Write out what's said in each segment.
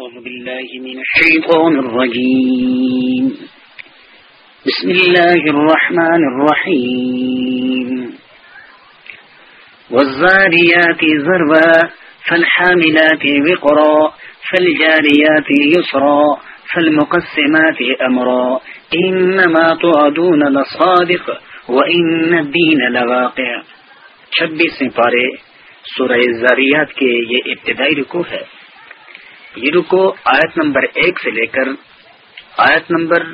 أعوذ بالله من الشيطان الرجيم. بسم الله الرحمن الرحيم. والزاريات ذروا فالحاملات وقرا، فالجاريات يسرا، فالمقسمات أمرا. إنما تعدون لصادق، وإن الدين لواقع. چھبیس پارے سورہ زاریات کے یہ ابتدائی رکو ہے۔ یہ رکو، آیت نمبر ایک سے لے کر آیت نمبر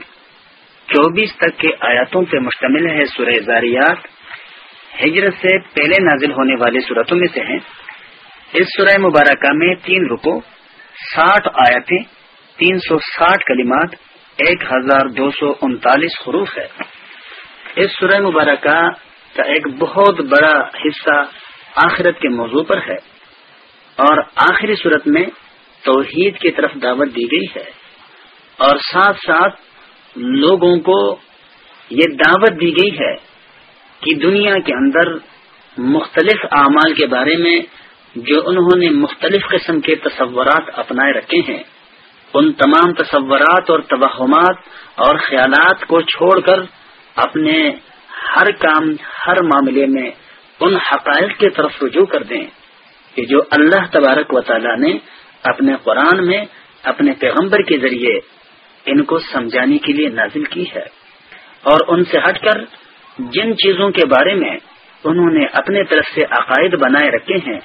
چوبیس تک کے آیاتوں پہ مشتمل ہے سورہ زاریات۔ ہجرت سے پہلے نازل ہونے والے صورتوں میں سے ہیں۔ اس سورہ مبارکہ میں تین رکو، ساٹھ آیتیں، تین سو ساٹھ کلمات، ایک ہزار دو سو انتالیس حروف ہے۔ اس سورہ مبارکہ کا ایک بہت بڑا حصہ آخرت کے موضوع پر ہے۔ اور آخری صورت میں توحید کی طرف دعوت دی گئی ہے اور ساتھ ساتھ لوگوں کو یہ دعوت دی گئی ہے کہ دنیا کے اندر مختلف اعمال کے بارے میں جو انہوں نے مختلف قسم کے تصورات اپنائے رکھے ہیں، ان تمام تصورات اور توہمات اور خیالات کو چھوڑ کر اپنے ہر کام، ہر معاملے میں ان حقائق کی طرف رجوع کر دیں کہ جو اللہ تبارک و تعالی نے اپنے قرآن میں، اپنے پیغمبر کے ذریعے ان کو سمجھانے کے لیے نازل کی ہے۔ اور ان سے ہٹ کر جن چیزوں کے بارے میں انہوں نے اپنے طرف سے عقائد بنائے رکھے ہیں،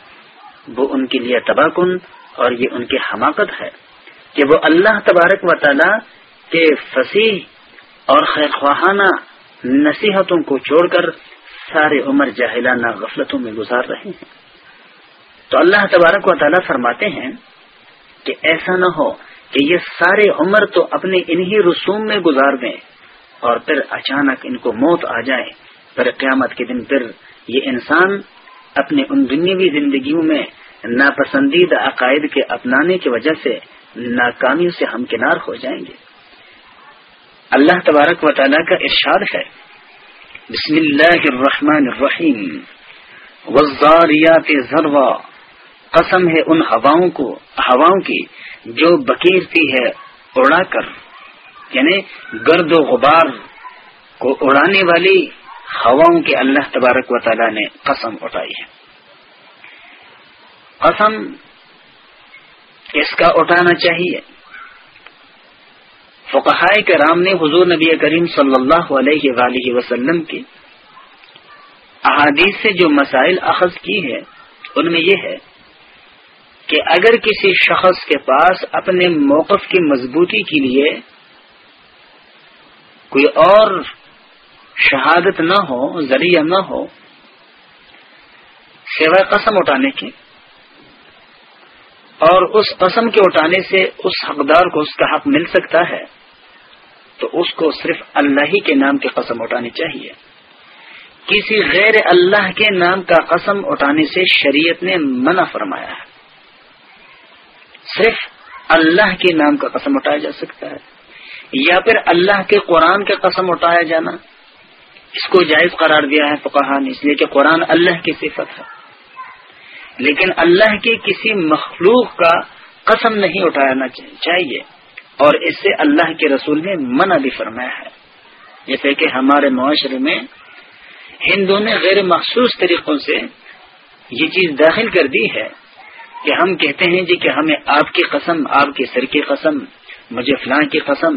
وہ ان کے لیے تباہ کن اور یہ ان کی حماقت ہے کہ وہ اللہ تبارک و تعالی کے فصیح اور خیر خواہانہ نصیحتوں کو چھوڑ کر سارے عمر جاہلانہ غفلتوں میں گزار رہے ہیں۔ تو اللہ تبارک و تعالیٰ فرماتے ہیں کہ ایسا نہ ہو کہ یہ سارے عمر تو اپنے انہی رسوم میں گزار دیں اور پھر اچانک ان کو موت آ جائے پھر قیامت کے دن پھر یہ انسان اپنے ان دنیاوی زندگیوں میں ناپسندیدہ عقائد کے اپنانے کی وجہ سے ناکامیوں سے ہمکنار ہو جائیں گے۔ اللہ تبارک و تعالیٰ کا ارشاد ہے، بسم اللہ الرحمن الرحیم وزاریات ذروا۔ قسم ہے ان ہواؤں کو، ہواؤں کی جو بکیرتی ہے اڑا کر۔ یعنی گرد و غبار کو اڑانے والی ہواؤں کے اللہ تبارک و تعالی نے قسم اٹھائی ہے۔ قسم اس کا اٹھانا چاہیے۔ فقہائے کرام نے حضور نبی کریم صلی اللہ علیہ وآلہ وسلم کی احادیث سے جو مسائل اخذ کی ہے ان میں یہ ہے کہ اگر کسی شخص کے پاس اپنے موقف کی مضبوطی کے لیے کوئی اور شہادت نہ ہو، ذریعہ نہ ہو، سوائے قسم اٹھانے کی، اور اس قسم کے اٹھانے سے اس حقدار کو اس کا حق مل سکتا ہے، تو اس کو صرف اللہ ہی کے نام کی قسم اٹھانی چاہیے۔ کسی غیر اللہ کے نام کا قسم اٹھانے سے شریعت نے منع فرمایا ہے۔ صرف اللہ کے نام کا قسم اٹھایا جا سکتا ہے یا پھر اللہ کے قرآن کا قسم اٹھایا جانا اس کو جائز قرار دیا ہے فقہ نے، اس لیے کہ قرآن اللہ کی صفت ہے۔ لیکن اللہ کے کسی مخلوق کا قسم نہیں اٹھانا چاہیے اور اس سے اللہ کے رسول نے منع بھی فرمایا ہے۔ جیسے کہ ہمارے معاشرے میں ہندوؤں نے غیر مخصوص طریقوں سے یہ چیز داخل کر دی ہے۔ کہ ہم کہتے ہیں جی کہ ہمیں آپ کی قسم، آپ کے سر کی قسم، مجھے فلاں کی قسم،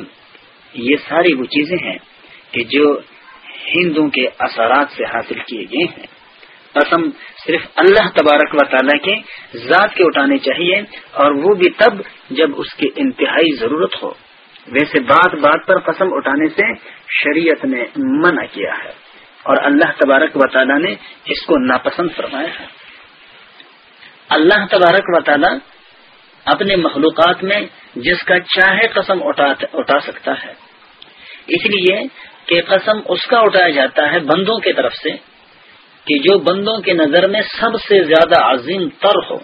یہ ساری وہ چیزیں ہیں کہ جو ہندوؤں کے اثرات سے حاصل کیے گئے ہیں۔ قسم صرف اللہ تبارک و تعالیٰ کے ذات کے اٹھانے چاہیے اور وہ بھی تب جب اس کی انتہائی ضرورت ہو۔ ویسے بات بات پر قسم اٹھانے سے شریعت نے منع کیا ہے اور اللہ تبارک و تعالیٰ نے اس کو ناپسند فرمایا ہے۔ اللہ تبارک و تعالی اپنے مخلوقات میں جس کا چاہے قسم اٹھا سکتا ہے۔ اس لیے کہ قسم اس کا اٹھایا جاتا ہے بندوں کی طرف سے کہ جو بندوں کی نظر میں سب سے زیادہ عظیم تر ہو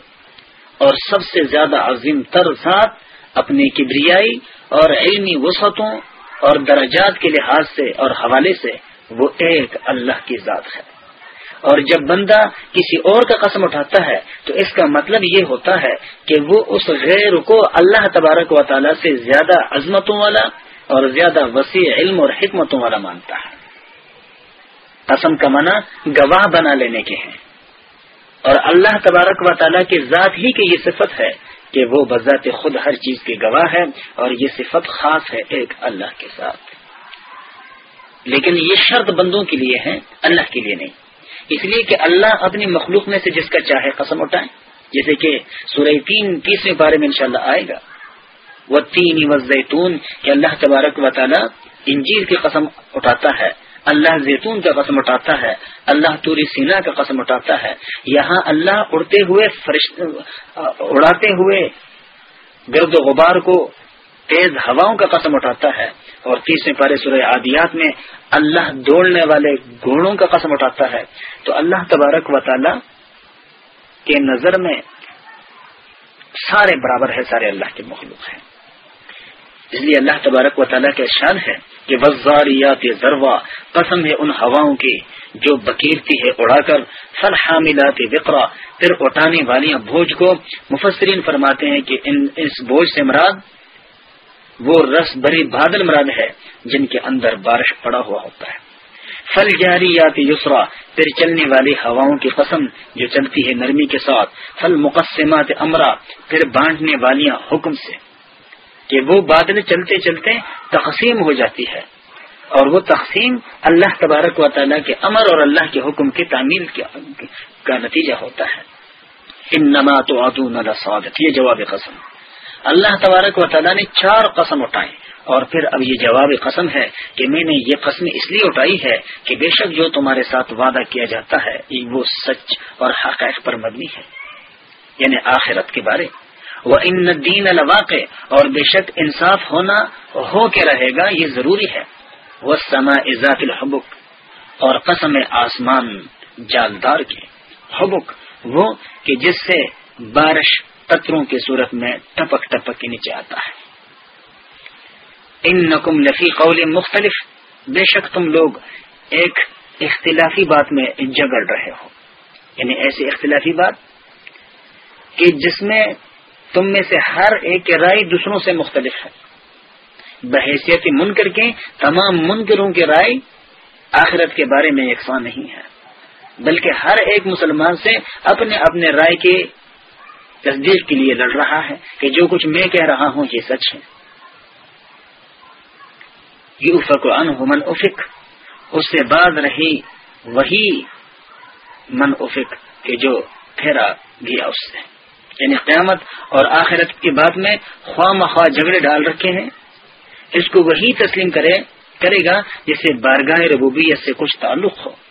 اور سب سے زیادہ عظیم تر ذات اپنی کبریائی اور علمی وسعتوں اور درجات کے لحاظ سے اور حوالے سے وہ ایک اللہ کی ذات ہے۔ اور جب بندہ کسی اور کا قسم اٹھاتا ہے تو اس کا مطلب یہ ہوتا ہے کہ وہ اس غیر کو اللہ تبارک و تعالی سے زیادہ عظمتوں والا اور زیادہ وسیع علم اور حکمتوں والا مانتا ہے۔ قسم کا منع گواہ بنا لینے کے ہیں۔ اور اللہ تبارک و تعالیٰ کی ذات ہی کی یہ صفت ہے کہ وہ بذات خود ہر چیز کے گواہ ہے اور یہ صفت خاص ہے ایک اللہ کے ساتھ۔ لیکن یہ شرط بندوں کے لیے ہے اللہ کے لیے نہیں۔ اس لیے کہ اللہ اپنی مخلوق میں سے جس کا چاہے قسم اٹھائے جیسے کہ سورہ تین تیسویں بارے میں انشاءاللہ آئے گا۔ وہ تین وزیتون کہ اللہ تبارک و تعالیٰ انجیل کی قسم اٹھاتا ہے، اللہ زیتون کا قسم اٹھاتا ہے، اللہ توری سینا کا قسم اٹھاتا ہے۔ یہاں اللہ اڑتے ہوئے اڑاتے ہوئے گرد و غبار کو تیز ہواؤں کا قسم اٹھاتا ہے۔ اور تیسرے پارے سورہ عادیات میں اللہ دوڑنے والے گھوڑوں کا قسم اٹھاتا ہے۔ تو اللہ تبارک و تعالی کے نظر میں سارے برابر ہے سارے اللہ کے مخلوق ہیں۔ اس لیے اللہ تبارک و تعالیٰ کا شان ہے کہ وزاریات ذروا، قسم ہے ان ہواؤں کی جو بکیرتی ہے اڑا کر فر حاملات وقرا۔ پھر اٹھانے والی بوجھ کو مفسرین فرماتے ہیں کہ ان، اس بوجھ سے مراد وہ رس بھری بادل مراد ہے جن کے اندر بارش پڑا ہوا ہوتا ہے۔ فل جہریات یسرا، پھر چلنے والی ہواؤں کی قسم جو چلتی ہے نرمی کے ساتھ۔ فل مقصمات امرا پھر بانٹنے والیاں حکم سے۔ کہ وہ بادل چلتے چلتے تقسیم ہو جاتی ہے۔ اور وہ تقسیم اللہ تبارک و تعالیٰ کے امر اور اللہ کے حکم کی تعمیل کا نتیجہ ہوتا ہے۔ ان نما تو یہ جواب قسم۔ اللہ تبارک و تعالیٰ نے چار قسم اٹھائے اور پھر اب یہ جواب قسم ہے کہ میں نے یہ قسم اس لیے اٹھائی ہے کہ بے شک جو تمہارے ساتھ وعدہ کیا جاتا ہے وہ سچ اور حقائق پر مبنی ہے۔ یعنی آخرت کے بارے۔ وہ ان دین الواقع اور بے شک انصاف ہونا ہو کے رہے گا، یہ ضروری ہے۔ وہ سما ذات الحبک اور قسم آسمان جالدار کے۔ حبک وہ کہ جس سے بارش قطروں کی صورت میں ٹپک ٹپک کے نیچے آتا ہے۔ ان نقم لفی قول مختلف۔ بے شک تم لوگ ایک اختلافی بات میں جگڑ رہے ہو۔ یعنی ایسی اختلافی بات کہ جس میں تم میں سے ہر ایک کی رائے دوسروں سے مختلف ہے۔ بحیثیت منکر کے تمام منکروں کی رائے آخرت کے بارے میں یکساں نہیں ہے۔ بلکہ ہر ایک مسلمان سے اپنے اپنے رائے کے تصدیق کے لیے لڑ رہا ہے کہ جو کچھ میں کہہ رہا ہوں یہ سچ ہے۔ یہ افق من افق، اس سے بعد رہی وہی من افق کہ جو پھیرا گیا اس سے۔ یعنی قیامت اور آخرت کی بات میں خواہ مخواہ جھگڑے ڈال رکھے ہیں۔ اس کو وہی تسلیم کرے کرے گا جسے بارگاہ ربوبیت سے کچھ تعلق ہو۔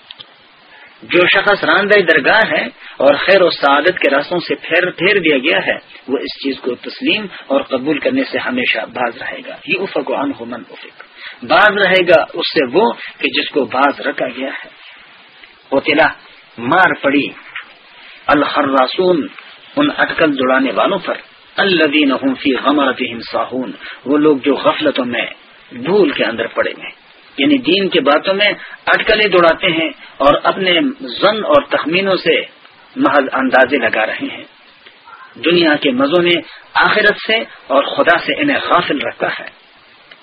جو شخص راندہ درگاہ ہے اور خیر و سعادت کے راستوں سے پھیر پھیر دیا گیا ہے، وہ اس چیز کو تسلیم اور قبول کرنے سے ہمیشہ باز رہے گا۔ یہ افق و من افق۔ باز رہے گا اس سے وہ کہ جس کو باز رکھا گیا ہے۔ وہ تلا مار پڑی۔ الخراسون، ان اٹکل دوڑانے والوں پر۔ اللہ فی غمرت ساہون۔ وہ لوگ جو غفلتوں میں دھول کے اندر پڑے ہیں۔ یعنی دین کے باتوں میں اٹکلیں دوڑاتے ہیں اور اپنے زن اور تخمینوں سے محض اندازے لگا رہے ہیں۔ دنیا کے مزوں میں آخرت سے اور خدا سے انہیں غافل رکھتا ہے۔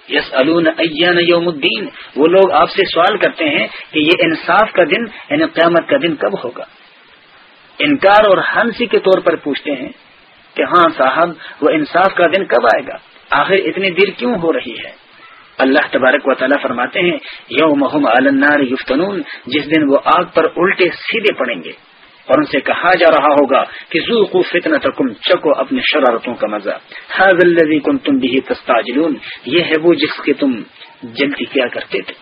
یس ایان یوم الدین۔ وہ لوگ آپ سے سوال کرتے ہیں کہ یہ انصاف کا دن یعنی قیامت کا دن کب ہوگا؟ انکار اور ہنسی کے طور پر پوچھتے ہیں کہ ہاں صاحب، وہ انصاف کا دن کب آئے گا؟ آخر اتنی دیر کیوں ہو رہی ہے؟ اللہ تبارک و تعالیٰ فرماتے ہیں یوم النار یفتنون، جس دن وہ آگ پر الٹے سیدھے پڑیں گے۔ اور ان سے کہا جا رہا ہوگا کہ ذوقوا فتنتکم، چکو اپنے شرارتوں کا مزہ۔ حاض الذی کنتم به تستعجلون، یہ ہے وہ جس کے تم جلدی کیا کرتے تھے۔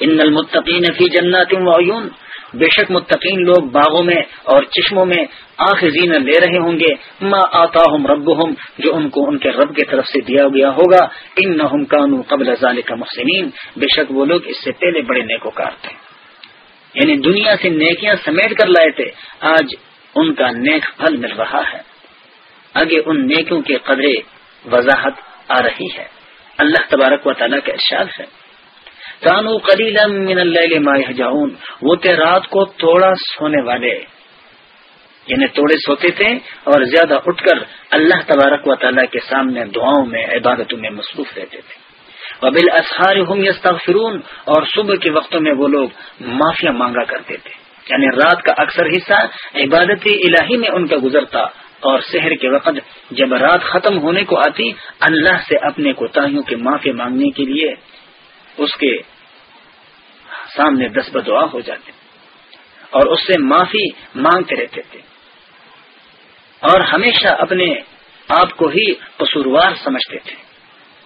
ان المتقین فی جنات و عیون بے شک متقین لوگ باغوں میں اور چشموں میں آخذین لے رہے ہوں گے۔ ما آتا رب جو ان کو ان کے رب کی طرف سے دیا گیا ہوگا۔ ان نہ کانو قبل کا محسنین۔ بے شک وہ لوگ اس سے پہلے بڑے نیکوکار تھے۔ یعنی دنیا سے نیکیاں سمیٹ کر لائے تھے۔ آج ان کا نیک پھل مل رہا ہے۔ آگے ان نیکوں کے قدرے وضاحت آ رہی ہے۔ اللہ تبارک و تعالیٰ کا ارشاد ہے۔ کانو من اللیل ما یہجعون۔ وہ تھے رات کو توڑا سونے والے۔ یعنی توڑے سوتے تھے اور زیادہ اٹھ کر اللہ تبارک و تعالیٰ کے سامنے دعاؤں میں، عبادتوں میں مصروف رہتے تھے۔ وبل اسہار ہم یستغفرون اور صبح کے وقتوں میں وہ لوگ معافیا مانگا کرتے تھے۔ یعنی رات کا اکثر حصہ عبادتی الہی میں ان کا گزرتا۔ اور شہر کے وقت جب رات ختم ہونے کو آتی، اللہ سے اپنے کوتاہیوں کے معافی مانگنے کے لیے اس کے سامنے دس بدعا ہو جاتے اور اس سے معافی مانگتے رہتے تھے۔ اور ہمیشہ اپنے آپ کو ہی قصوروار سمجھتے تھے۔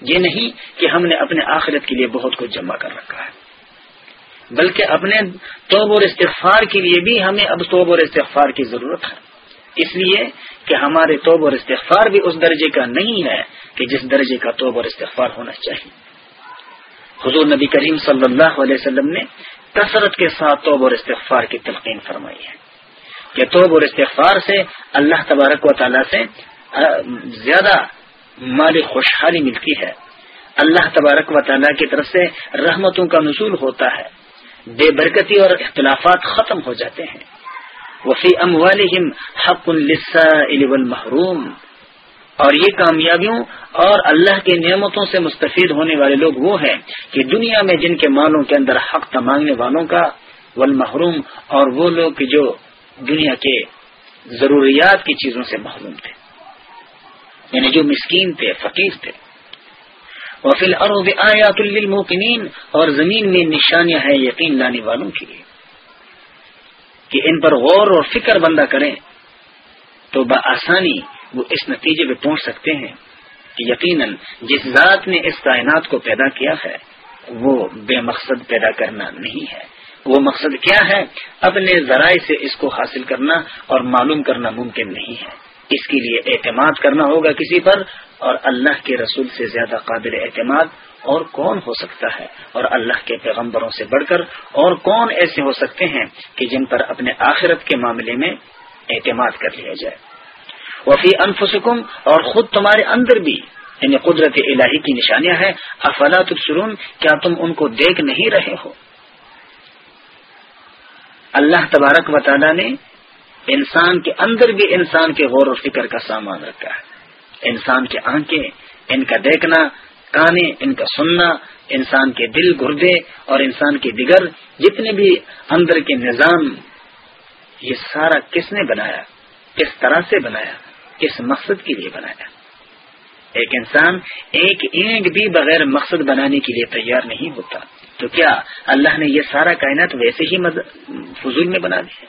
یہ نہیں کہ ہم نے اپنے آخرت کے لیے بہت کچھ جمع کر رکھا ہے، بلکہ اپنے توب اور استغفار کے لیے بھی ہمیں اب توب اور استغفار کی ضرورت ہے۔ اس لیے کہ ہمارے توب اور استغفار بھی اس درجے کا نہیں ہے کہ جس درجے کا توب اور استغفار ہونا چاہیے۔ حضور نبی کریم صلی اللہ علیہ وسلم نے کثرت کے ساتھ توب اور استغفار کی تلقین فرمائی ہے۔ کہ توب اور استغفار سے اللہ تبارک و تعالیٰ سے زیادہ مالی خوشحالی ملتی ہے۔ اللہ تبارک و تعالیٰ کی طرف سے رحمتوں کا نزول ہوتا ہے۔ بے برکتی اور اختلافات ختم ہو جاتے ہیں۔ وفی ام حق والمحروم۔ اور یہ کامیابیوں اور اللہ کی نعمتوں سے مستفید ہونے والے لوگ وہ ہیں کہ دنیا میں جن کے مالوں کے اندر حق مانگنے والوں کا، والمحروم، اور وہ لوگ جو دنیا کے ضروریات کی چیزوں سے محروم تھے۔ یعنی جو مسکین تھے، فقیر تھے۔ وفیل اور آیات للموقنین، اور زمین میں نشانیاں ہیں یقین لانے والوں کے لیے۔ کہ ان پر غور اور فکر بندہ کریں تو بآسانی وہ اس نتیجے پہ پہنچ سکتے ہیں کہ یقیناً جس ذات نے اس کائنات کو پیدا کیا ہے، وہ بے مقصد پیدا کرنا نہیں ہے۔ وہ مقصد کیا ہے؟ اپنے ذرائع سے اس کو حاصل کرنا اور معلوم کرنا ممکن نہیں ہے۔ اس کے لیے اعتماد کرنا ہوگا کسی پر اور اللہ کے رسول سے زیادہ قابل اعتماد اور کون ہو سکتا ہے؟ اور اللہ کے پیغمبروں سے بڑھ کر اور کون ایسے ہو سکتے ہیں کہ جن پر اپنے آخرت کے معاملے میں اعتماد کر لیا جائے۔ وفی انفسکم اور خود تمہارے اندر بھی یعنی قدرت الہی کی نشانیاں ہیں، افلا تبصرون، کیا تم ان کو دیکھ نہیں رہے ہو؟ اللہ تبارک و نے انسان کے اندر بھی انسان کے غور و فکر کا سامان رکھا ہے۔ انسان کے آنکھیں، ان کا دیکھنا کانے ان کا سننا، انسان کے دل گردے، اور انسان کے دیگر جتنے بھی اندر کے نظام، یہ سارا کس نے بنایا؟ کس طرح سے بنایا؟ کس مقصد کے لیے بنایا۔ ایک انسان ایک اینٹ بھی بغیر مقصد بنانے کے لیے تیار نہیں ہوتا۔ تو کیا اللہ نے یہ سارا کائنات ویسے ہی فضول میں بنا دیا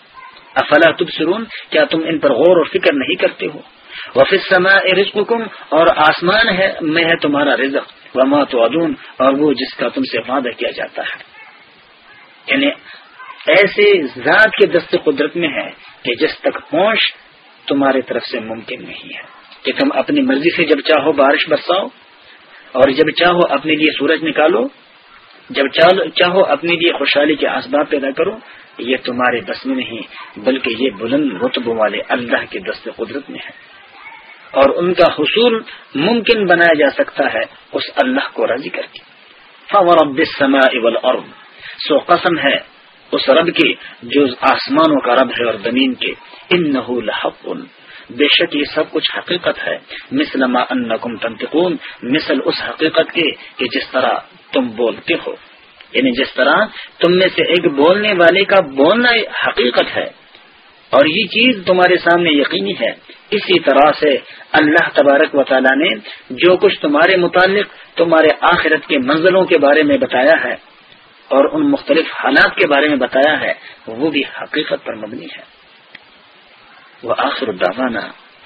افلا تب سرون کیا تم ان پر غور اور فکر نہیں کرتے ہو؟ وفظ سما رزقکم، اور آسمان ہے، میں ہے تمہارا رزق۔ وما تو اور وہ جس کا تم سے وعدہ کیا جاتا ہے۔ یعنی ایسے ذات کے دست قدرت میں ہے کہ جس تک پہنچ تمہارے طرف سے ممکن نہیں ہے کہ تم اپنی مرضی سے جب چاہو بارش برساؤ اور جب چاہو اپنے لیے سورج نکالو، جب چاہو اپنے لیے خوشحالی کے اسباب پیدا کرو، یہ تمہارے بس میں نہیں، بلکہ یہ بلند رتب والے اللہ کے دست قدرت میں ہے۔ اور ان کا حصول ممکن بنایا جا سکتا ہے، اس اللہ کو راضی کر کے۔ سو قسم ہے اس رب کی جو آسمانوں کا رب ہے اور زمین کے ان نہ بے شک یہ سب کچھ حقیقت ہے۔ مثل ما انکم تنتقون مثل اس حقیقت کے کہ جس طرح تم بولتے ہو۔ یعنی جس طرح تم میں سے ایک بولنے والے کا بولنا حقیقت ہے۔ اور یہ چیز تمہارے سامنے یقینی ہے۔ اسی طرح سے اللہ تبارک و تعالیٰ نے جو کچھ تمہارے متعلق تمہارے آخرت کے منزلوں کے بارے میں بتایا ہے اور ان مختلف حالات کے بارے میں بتایا ہے، وہ بھی حقیقت پر مبنی ہے۔ وآخر الدعوانا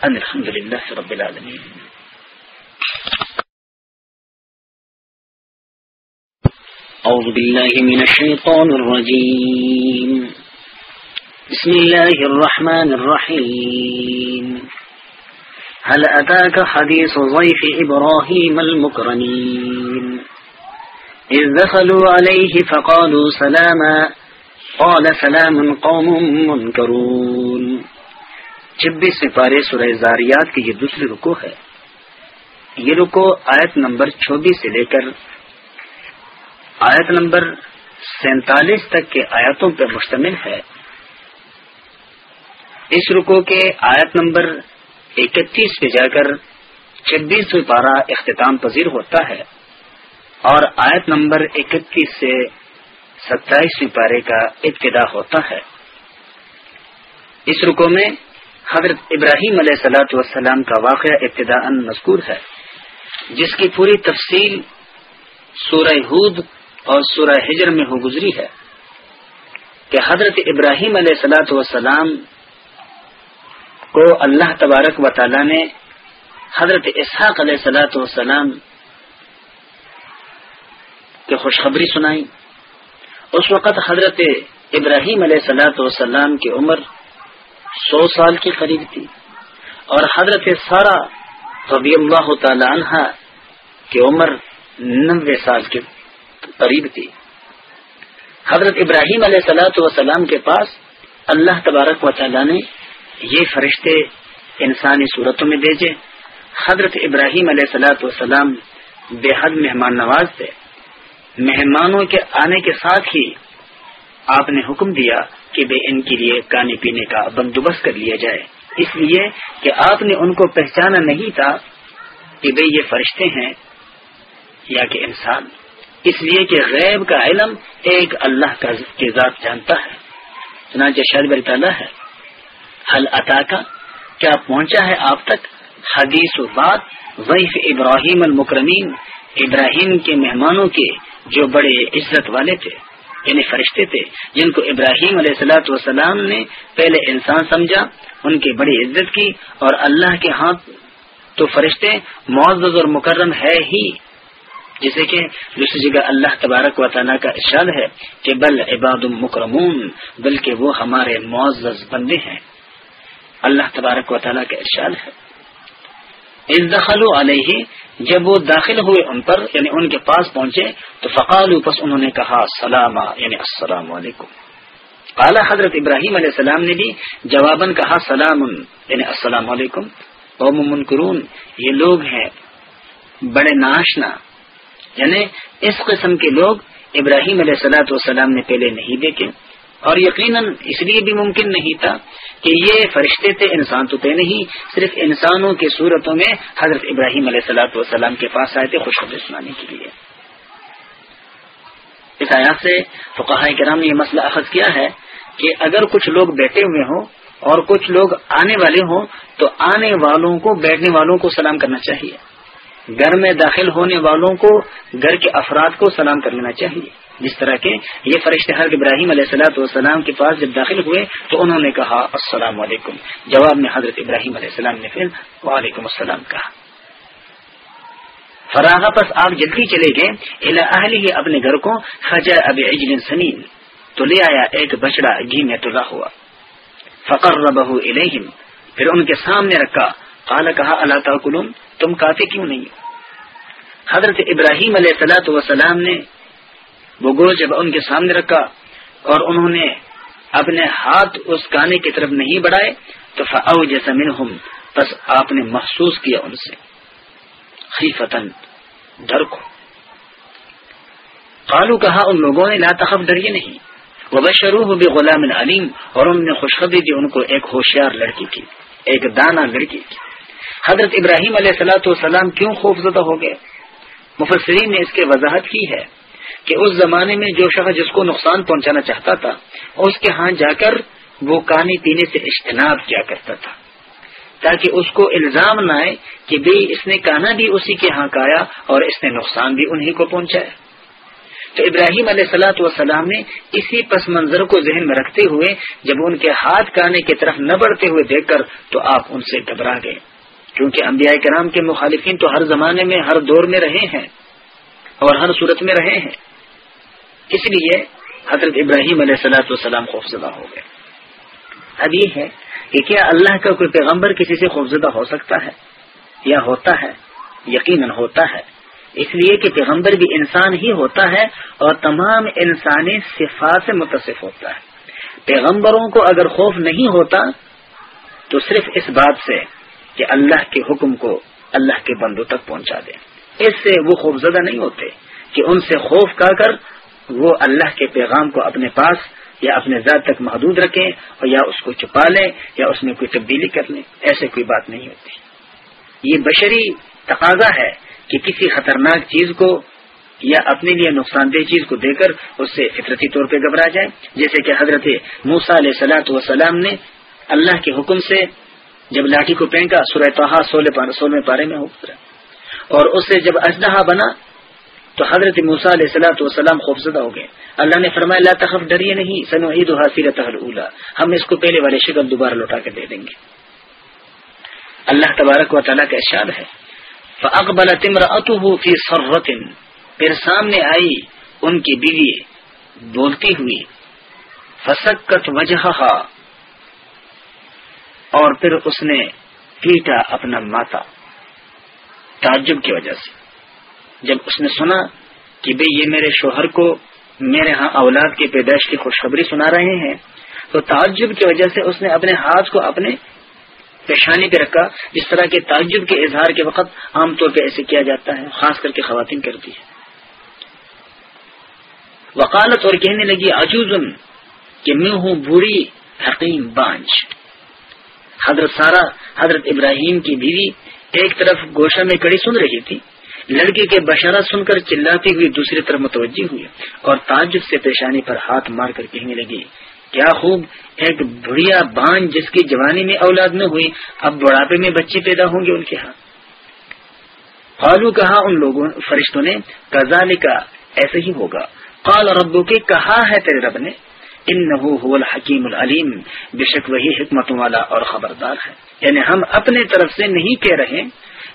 أن الحمد لله رب العالمين أعوذ بالله من الشيطان الرجيم بسم الله الرحمن الرحيم هل أتاك حديث ضيف إبراهيم المكرمين إذ دخلوا عليه فقالوا سلاما، قال سلام قوم منكرون۔ چھبیس سپارے سورہ زاریات کی یہ دوسری رکو ہے۔ یہ رکو آیت نمبر چوبیس سے لے کر آیت نمبر سینتالیس تک کے آیاتوں پر مشتمل ہے۔ اس رکو کے آیت نمبر اکتیس پہ جا کر چھبیسویں پارہ اختتام پذیر ہوتا ہے۔ اور آیت نمبر اکتیس سے ستائیسویں پارے کا ابتدا ہوتا ہے۔ اس رکو میں حضرت ابراہیم علیہ سلاۃ والسلام کا واقعہ ابتدا ان مذکور ہے، جس کی پوری تفصیل سورہ ہود اور سورہ ہجر میں ہو گزری ہے کہ حضرت ابراہیم علیہ سلاۃ والسلام کو اللہ تبارک و تعالی نے حضرت اسحاق علیہ سلاۃ والسلام کی خوشخبری سنائی۔ اس وقت حضرت ابراہیم علیہ سلاۃ والسلام کی عمر سو سال کی قریب تھی اور حضرت سارا ربی اللہ تعالی عنہ کی عمر نوے سال کے قریب تھی۔ حضرت ابراہیم علیہ سلاۃ وسلام کے پاس اللہ تبارک و تعالیٰ نے یہ فرشتے انسانی صورتوں میں بھیجے۔ حضرت ابراہیم علیہ سلاۃ وسلام بے حد مہمان نواز تھے۔ مہمانوں کے آنے کے ساتھ ہی آپ نے حکم دیا کہ بے ان کے لیے کھانے پینے کا بندوبست کر لیا جائے۔ اس لیے کہ آپ نے ان کو پہچانا نہیں تھا کہ بھئی یہ فرشتے ہیں یا کہ انسان۔ اس لیے کہ غیب کا علم ایک اللہ کا کے ذات جانتا ہے۔ چنانچہ شاید تعالیٰ ہے حل عطا کا کیا پہنچا ہے آپ تک؟ حدیث و بات ویف ابراہیم المکرمین، ابراہیم کے مہمانوں کے جو بڑے عزت والے تھے یعنی فرشتے تھے، جن کو ابراہیم علیہ السلاۃ والسلام نے پہلے انسان سمجھا، ان کی بڑی عزت کی اور اللہ کے ہاتھ تو فرشتے معزز اور مکرم ہے ہی۔ جیسے کہ دوسری جگہ اللہ تبارک و تعالیٰ کا ارشاد ہے کہ بل عباد مکرمون، بلکہ وہ ہمارے معزز بندے ہیں۔ اللہ تبارک و تعالیٰ کا ارشاد ہے۔ اس دخل علیہ، جب وہ داخل ہوئے ان پر یعنی ان کے پاس پہنچے، تو فقال پس انہوں نے کہا سلام یعنی السلام علیکم۔ اعلی حضرت ابراہیم علیہ السلام نے بھی جواباً کہا سلام یعنی السلام علیکم۔ قوم منکرون، یہ لوگ ہیں، بڑے ناشنا۔ یعنی اس قسم کے لوگ ابراہیم علیہ سلاۃ والسلام نے پہلے نہیں دیکھے۔ اور یقیناً اس لیے بھی ممکن نہیں تھا کہ یہ فرشتے تھے، انسان تو تھے نہیں، صرف انسانوں کی صورتوں میں حضرت ابراہیم علیہ سلاۃ والسلام کے پاس آئے تھے خوشخبری سنانے کے لیے۔ اس آیات سے فقہ کرام نے یہ مسئلہ اخذ کیا ہے کہ اگر کچھ لوگ بیٹھے ہوئے ہوں اور کچھ لوگ آنے والے ہوں، تو آنے والوں کو، بیٹھنے والوں کو سلام کرنا چاہیے۔ گھر میں داخل ہونے والوں کو، گھر کے افراد کو سلام کر لینا چاہیے۔ جس طرح کے یہ فرشتے حضرت ابراہیم علیہ السلاۃ والسلام کے پاس جب داخل ہوئے تو انہوں نے کہا، السلام علیکم. جواب میں حضرت ابراہیم علیہ السلام نے پھر وعلیکم السلام کہا۔ فراغ پس آپ جلدی چلے گئے اپنے گھر کو خجا اب عجل سنین تو لے آیا ایک بچڑا گھی میں تلا ہوا۔ فقر ربہ الہم پھر ان کے سامنے رکھا۔ قال، کہا، اللہ تعالیٰ تم کافی کیوں نہیں حضرت ابراہیم علیہ سلاۃ وسلام نے وہ گوشت جب ان کے سامنے رکھا اور انہوں نے اپنے ہاتھ اس کانے کی طرف نہیں بڑھائے تو فاؤ جیسا من بس آپ نے محسوس کیا ان سے۔ خیفتن ڈر کو۔ قالو کہا، ان لوگوں نے لا تخف، ڈریے نہیں۔ وہ بشروح بھی غلام علیم اور انہوں نے خوشخبری دی، ان کو ایک ہوشیار لڑکی کی، ایک دانا لڑکی کی۔ حضرت ابراہیم علیہ سلاۃ والسلام کیوں خوف زدہ ہو گئے؟ مفسرین نے اس کی وضاحت کی ہے۔ کہ اس زمانے میں جو شخص جس کو نقصان پہنچانا چاہتا تھا، اس کے ہاں جا کر وہ کانی پینے سے اجتناب کیا کرتا تھا۔ تاکہ اس کو الزام نہ آئے کہ بھائی اس نے کانا بھی اسی کے ہاں کایا اور اس نے نقصان بھی انہی کو پہنچایا۔ تو ابراہیم علیہ سلاۃ والسلام نے اسی پس منظر کو ذہن میں رکھتے ہوئے جب ان کے ہاتھ کانے کی طرف نہ بڑھتے ہوئے دیکھ کر تو آپ ان سے گھبرا گئے۔ کیونکہ انبیاء کرام کے مخالفین تو ہر زمانے میں، ہر دور میں رہے ہیں۔ اور ہر صورت میں رہے ہیں۔ اس لیے حضرت ابراہیم علیہ سلاۃ والسلام خوفزدہ ہو گئے۔ اب یہ ہے کہ کیا اللہ کا کوئی پیغمبر کسی سے خوفزدہ ہو سکتا ہے؟ یا ہوتا ہے؟ یقیناً ہوتا ہے۔ اس لیے کہ پیغمبر بھی انسان ہی ہوتا ہے اور تمام انسانی صفات سے متصف ہوتا ہے۔ پیغمبروں کو اگر خوف نہیں ہوتا، تو صرف اس بات سے کہ اللہ کے حکم کو اللہ کے بندوں تک پہنچا دیں۔ اس سے وہ خوف زدہ نہیں ہوتے کہ ان سے خوف کا کر وہ اللہ کے پیغام کو اپنے پاس یا اپنے ذات تک محدود رکھیں اور یا اس کو چھپا لیں یا اس میں کوئی تبدیلی کر لیں، ایسے کوئی بات نہیں ہوتی۔ یہ بشری تقاضا ہے کہ کسی خطرناک چیز کو یا اپنے لیے نقصان دہ چیز کو دے کر اس سے فطرتی طور پہ گھبرا جائے۔ جیسے کہ حضرت موسا علیہ سلاۃ وسلام نے اللہ کے حکم سے جب لاٹھی کو پھینکا، سورہ توحا سولہ پارے میں ہو اور اس سے جب اجدہا بنا تو حضرت موسا علیہ السلاۃ والسلام خوفزدہ ہو گئے۔ اللہ نے فرمایا، لا تخف، ڈریے نہیں سنو عید و حاصل ہم اس کو پہلے والے شکل دوبارہ لوٹا کے دے دیں گے۔ اللہ تبارک و تعالیٰ کا ارشاد ہے اکبل تمر فی سرتن پھر سامنے آئی، ان کی بیوی بولتی ہوئی، فسکت وجہ اور پھر اس نے پیٹا اپنا ماتا۔ تعجب کی وجہ سے۔ جب اس نے سنا کہ بھئی یہ میرے شوہر کو میرے ہاں اولاد کی پیدائش کی خوشخبری سنا رہے ہیں، تو تعجب کی وجہ سے اس نے اپنے ہاتھ کو اپنے پیشانی پہ رکھا، جس طرح کے تعجب کے اظہار کے وقت عام طور پہ ایسے کیا جاتا ہے، خاص کر کے خواتین کرتی ہے وکالت اور کہنے لگی، عجوزن کہ میں ہوں بری حقیم بانج۔ حضرت سارا حضرت ابراہیم کی بیوی ایک طرف گوشہ میں کڑی سن رہی تھی، لڑکی کے بشارہ سن کر چلاتی ہوئی دوسری طرف متوجہ ہوئی اور تعجب سے پیشانی پر ہاتھ مار کر کہنے لگی، کیا خوب، ایک بڑھیا بان جس کی جوانی میں اولاد نہ ہوئی، اب بڑھاپے میں بچے پیدا ہوں گے ان کے ہاں. فالو کہا ان لوگوں، فرشتوں نے کزال کا ایسے ہی ہوگا۔ قال ربو کے کہا ہے تیرے رب نے ان الحکیم العلیم، بے شک وہی حکمت والا اور خبردار ہے۔ یعنی ہم اپنے طرف سے نہیں کہہ رہے،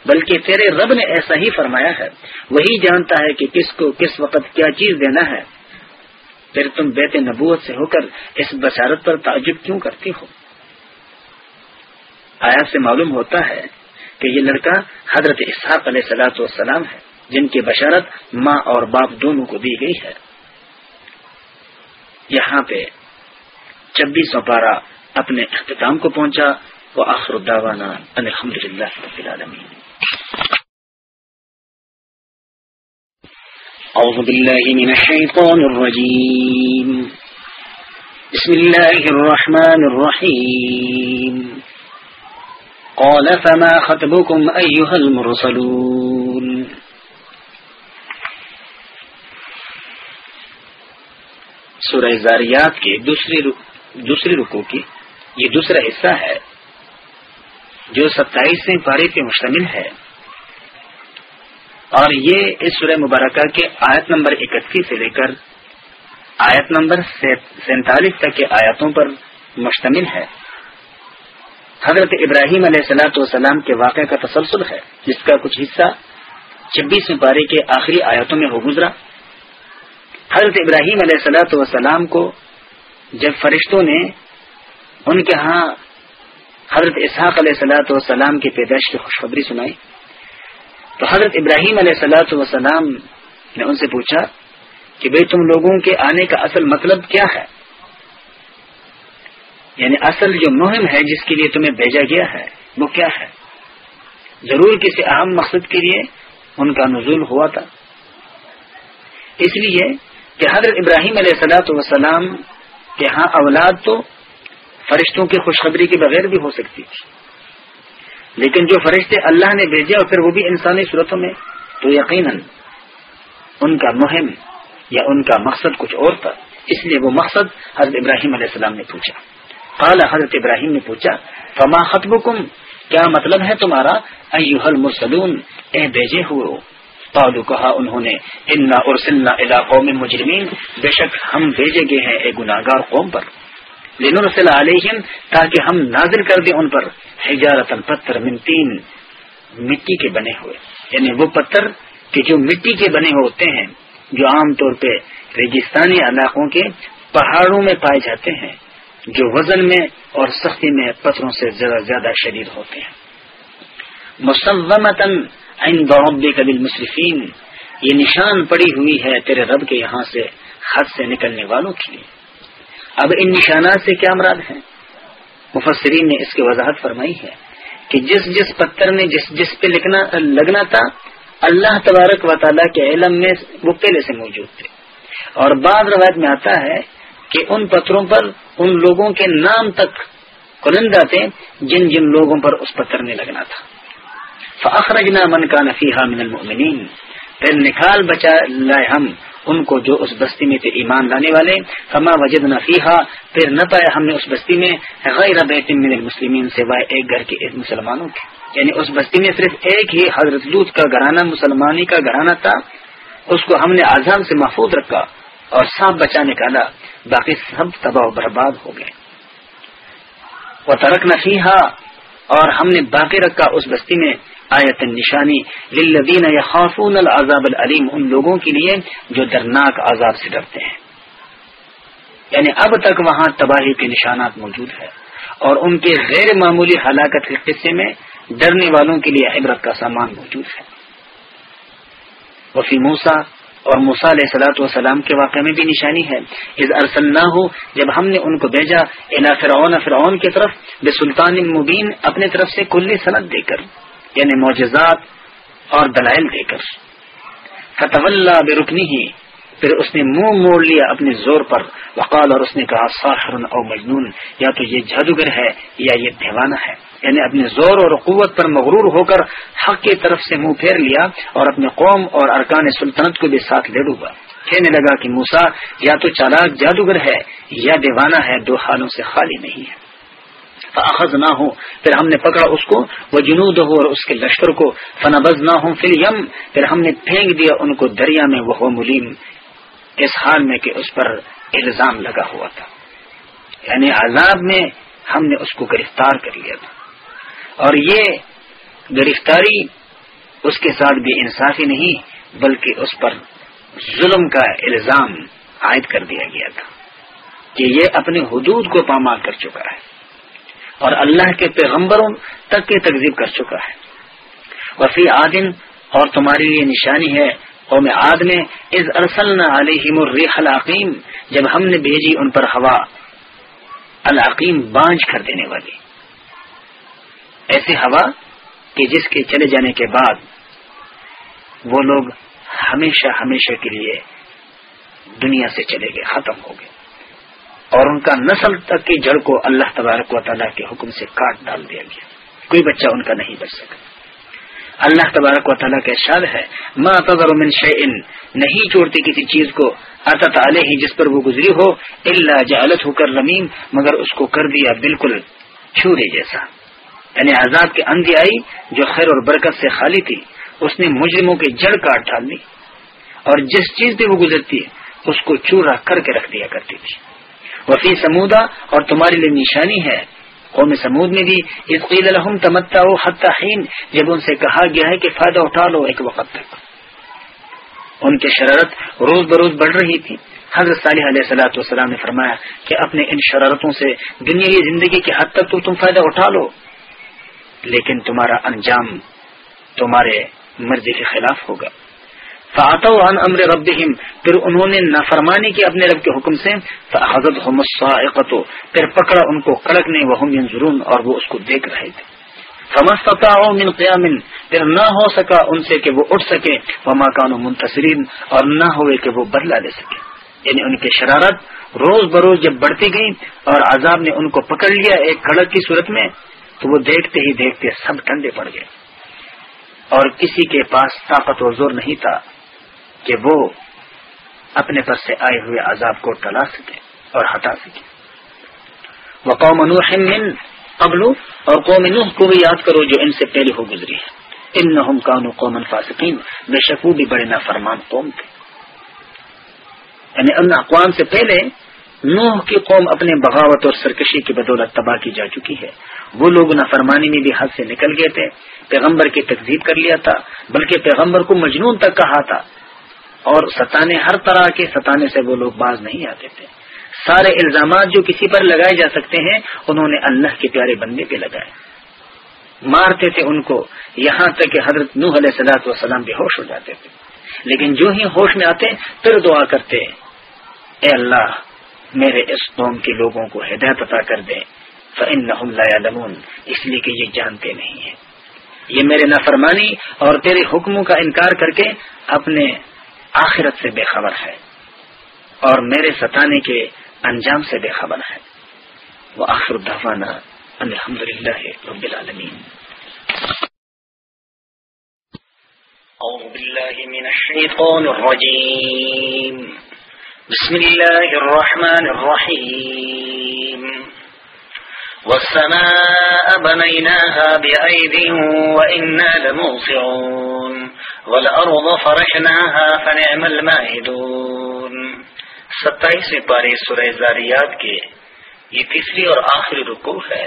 بلکہ تیرے رب نے ایسا ہی فرمایا ہے۔ وہی جانتا ہے کہ کس کو کس وقت کیا چیز دینا ہے۔ پھر تم بیت نبوت سے ہو کر اس بشارت پر تعجب کیوں کرتی ہو؟ آیا سے معلوم ہوتا ہے کہ یہ لڑکا حضرت اسحاق علیہ سلاۃ والسلام ہے، جن کی بشارت ماں اور باپ دونوں کو دی گئی ہے۔ یہاں پہ چبیسوں پارہ اپنے اختتام کو پہنچا، وہ آخر الداوانا الحمد للہ رب العالمین۔ أعوذ بالله من الشيطان الرجيم بسم الله الرحمن الرحيم قال، فما خطبكم أيها المرسلون؟ سورہ زاریات کے دوسری دوسری رکو کی یہ دوسرا حصہ ہے، جو ستائیسویں پارے پہ مشتمل ہے۔ اور یہ اس سورہ مبارکہ کے آیت نمبر اکتیس سے لے کر آیت نمبر سینتالیس تک کے آیاتوں پر مشتمل ہے۔ حضرت ابراہیم علیہ السلاۃ والسلام کے واقعہ کا تسلسل ہے، جس کا کچھ حصہ چھبیسویں پارے کے آخری آیاتوں میں ہو گزرا۔ حضرت ابراہیم علیہ السلاۃ والسلام کو جب فرشتوں نے ان کے ہاں حضرت اسحاق علیہ السلاۃ والسلام کی پیدائش کی خوشخبری سنائی، تو حضرت ابراہیم علیہ سلاۃ وسلام نے ان سے پوچھا کہ بھئی تم لوگوں کے آنے کا اصل مطلب کیا ہے؟ یعنی اصل جو مہم ہے جس کے لیے تمہیں بھیجا گیا ہے، وہ کیا ہے؟ ضرور کسی اہم مقصد کے لیے ان کا نزول ہوا تھا۔ اس لیے کہ حضرت ابراہیم علیہ سلاۃ وسلام کے ہاں اولاد تو فرشتوں کی خوشخبری کے بغیر بھی ہو سکتی تھی۔ لیکن جو فرشتے اللہ نے بھیجے اور پھر وہ بھی انسانی صورتوں میں، تو یقیناً ان کا مہم یا ان کا مقصد کچھ اور تھا۔ اس لیے وہ مقصد حضرت ابراہیم علیہ السلام نے پوچھا۔ قال حضرت ابراہیم نے پوچھا، فما خطب کیا مطلب ہے تمہارا؟ ایوہ المرسلون، اے بھیجے ہوئے قالو کہا انہوں نے، انا ارسلنا الى قوم مجرمین بے شک ہم بھیجے گئے ہیں اے گناہگار قوم پر۔ لنرسل علیہم تاکہ ہم نازل کر دیں ان پر۔ حجارت پتھر منتین مٹی کے بنے ہوئے۔ یعنی وہ پتھر کہ جو مٹی کے بنے ہوتے ہیں، جو عام طور پہ ریگستانی علاقوں کے پہاڑوں میں پائے جاتے ہیں، جو وزن میں اور سختی میں پتھروں سے زیادہ زیادہ شدید ہوتے ہیں۔ مسمتاً قبل مصرفین یہ نشان پڑی ہوئی ہے تیرے رب کے یہاں سے، حد سے نکلنے والوں کے لیے۔ اب ان نشانات سے کیا مراد ہیں مفسرین نے اس کی وضاحت فرمائی ہے کہ جس جس پتھر میں جس جس پہ لکھنا، لگنا تھا، اللہ تبارک و تعالیٰ کے علم میں وہ پہلے سے موجود تھے۔ اور بعض روایت میں آتا ہے کہ ان پتھروں پر ان لوگوں کے نام تک کنندہ تھے، جن جن لوگوں پر اس پتھر نے لگنا تھا۔ فخرجنا من کا نفیحہ من المؤمنین۔ پھر نکال بچا لائے ہم ان کو جو اس بستی میں تھے ایمان لانے والے۔ ہما وجد نفیحہ پھر نہ پائے ہم نے اس بستی میں غیر بیت من المسلمین سوائے ایک گھر کے ایک مسلمانوں کے۔ یعنی اس بستی میں صرف ایک ہی حضرت لوت کا گھرانہ، مسلمانی کا گھرانہ تھا۔ اس کو ہم نے آزاد سے محفوظ رکھا اور سانپ بچا نکالا۔ باقی سب تباہ و برباد ہو گئے۔ وہ ترک نفیحہ اور ہم نے باقی رکھا اس بستی میں۔ آیت نشانی للذین یخافون العذاب العلیم ان لوگوں کے لیے جو درناک عذاب سے ڈرتے ہیں۔ یعنی اب تک وہاں تباہی کے نشانات موجود ہیں اور ان کے غیر معمولی ہلاکت کے قصے میں ڈرنے والوں کے لیے عبرت کا سامان موجود ہے۔ وفی موسا اور موسا علیہ سلاۃ والسلام کے واقعے میں بھی نشانی ہے۔ اس ارسل نہ ہو جب ہم نے ان کو بھیجا الا فرعون فرعون کی طرف بے سلطان مبین، اپنے طرف سے کلی صنعت دے کر۔ یعنی معجزات اور دلائل دے کر۔ فتح اللہ بے رکنی ہی پھر اس نے منہ موڑ لیا اپنے زور پر۔ وقال، اور اس نے کہا، ساحر او مجنون، یا تو یہ جادوگر ہے یا یہ دیوانہ ہے۔ یعنی اپنے زور اور قوت پر مغرور ہو کر حق کی طرف سے منہ پھیر لیا اور اپنے قوم اور ارکان سلطنت کو بھی ساتھ لے ڈوبا۔ کہنے لگا کہ موسا یا تو چالاک جادوگر ہے یا دیوانہ ہے، دو حالوں سے خالی نہیں ہے۔ فاخذ نہ ہو پھر ہم نے پکڑا اس کو وہ جنوب ہو اور اس کے لشکر کو فنبز نہ ہوں پھر یم پھر ہم نے پھینک دیا ان کو دریا میں وہ ملیم، اس حال میں کہ اس پر الزام لگا ہوا تھا۔ یعنی عذاب میں ہم نے اس کو گرفتار کر لیا تھا۔ اور یہ گرفتاری اس کے ساتھ بھی انصافی نہیں، بلکہ اس پر ظلم کا الزام عائد کر دیا گیا تھا کہ یہ اپنے حدود کو پامال کر چکا ہے۔ اور اللہ کے پیغمبروں تک کی تقزیب کر چکا ہے۔ وفی عادن، اور تمہاری یہ نشانی ہے، قوم عاد میں از ارسل علیہم الریح العقیم، جب ہم نے بھیجی ان پر ہوا۔ العقیم بانج کر دینے والی۔ ایسی ہوا کہ جس کے چلے جانے کے بعد وہ لوگ ہمیشہ ہمیشہ کے لیے دنیا سے چلے گئے، ختم ہو گئے۔ اور ان کا نسل تک کی جڑ کو اللہ تبارک و تعالیٰ کے حکم سے کاٹ ڈال دیا گیا۔ کوئی بچہ ان کا نہیں بچ سکا۔ اللہ تبارک و تعالیٰ کا ارشاد ہے، ما تذر من شیئن نہیں چھوڑتی کسی چیز کو۔ عطت علیہ، جس پر وہ گزری ہو۔ اللہ جعلت ہو کر رمیم مگر اس کو کر دیا بالکل چھوڑے جیسا۔ یعنی عذاب کے اندھی آئی جو خیر اور برکت سے خالی تھی۔ اس نے مجرموں کی جڑ کاٹ ڈال دی۔ اور جس چیز پہ وہ گزرتی ہے اس کو چورا کر کے رکھ دیا کرتی تھی۔ وفی سمودا اور تمہارے لیے نشانی ہے۔ قوم سمود میں بھی عزقیل الحم تمتا ہو جب ان سے کہا گیا ہے کہ فائدہ اٹھا لو ایک وقت تک۔ ان کی شرارت روز بروز بڑھ رہی تھی۔ حضرت صالح علیہ صلاح والسلام نے فرمایا کہ اپنے ان شرارتوں سے دنیا کی زندگی کی حد تک تو تم فائدہ اٹھا لو۔ لیکن تمہارا انجام تمہارے مرضی کے خلاف ہوگا۔ فاتو عن امر ربهم پھر انہوں نے نافرمانی کی اپنے رب کے حکم سے فاخذتهم الصاعقه پھر پکڑا ان کو کڑکنے وهم ينظرون اور وہ اس کو دیکھ رہے تھے۔ فمستطاعوا من قيام پھر نہ ہو سکا ان سے کہ وہ اٹھ سکے، وما كانوا منتصرين اور نہ ہوئے کہ وہ بدلہ لے سکے۔ یعنی ان کی شرارت روز بروز جب بڑھتی گئی اور عذاب نے ان کو پکڑ لیا ایک کڑک کی صورت میں، تو وہ دیکھتے ہی دیکھتے سب ٹھنڈے پڑ گئے۔ اور کسی کے پاس طاقت و زور نہیں تھا۔ کہ وہ اپنے پر سے آئے ہوئے عذاب کو ٹلا سکے اور ہٹا سکے۔ وہ قوم من قبل اور قوم نوح کو بھی یاد کرو جو ان سے پہلے ہو گزری ہے۔ ان نہ قانو قومن فاسقین، بے شک وہ بھی بڑے نافرمان قوم تھے۔ یعنی ان اقوام سے پہلے نوح کی قوم اپنے بغاوت اور سرکشی کی بدولت تباہ کی جا چکی ہے۔ وہ لوگ نافرمانی میں بھی حد سے نکل گئے تھے۔ پیغمبر کی تقزیب کر لیا تھا، بلکہ پیغمبر کو مجنون تک کہا تھا۔ اور ستانے، ہر طرح کے ستانے سے وہ لوگ باز نہیں آتے تھے۔ سارے الزامات جو کسی پر لگائے جا سکتے ہیں، انہوں نے اللہ کے پیارے بندے پہ لگائے۔ مارتے تھے ان کو، یہاں تک کہ حضرت نوح علیہ سلاۃ وسلام بے ہوش ہو جاتے تھے۔ لیکن جو ہی ہوش میں آتے، پھر دعا کرتے، اے اللہ، میرے اس قوم کے لوگوں کو ہدایت عطا کر دے۔ فن لمون اس لیے کہ یہ جانتے نہیں ہیں۔ یہ میرے نافرمانی اور تیرے حکموں کا انکار کر کے اپنے آخرت سے بے خبر ہے اور میرے ستانے کے انجام سے بے خبر ہے۔ وہ آخر الدفانہ الحمد للہ رب العالمین۔ أعوذ بالله من الشيطان الرجيم بسم الله الرحمن الرحيم والسماء بنيناها بأيد وإنا لموسعون والأرض فرشناها فنعم الماهدون ستائیسویں پارے سورہ زاریات کے یہ تیسری اور آخری رکو ہے۔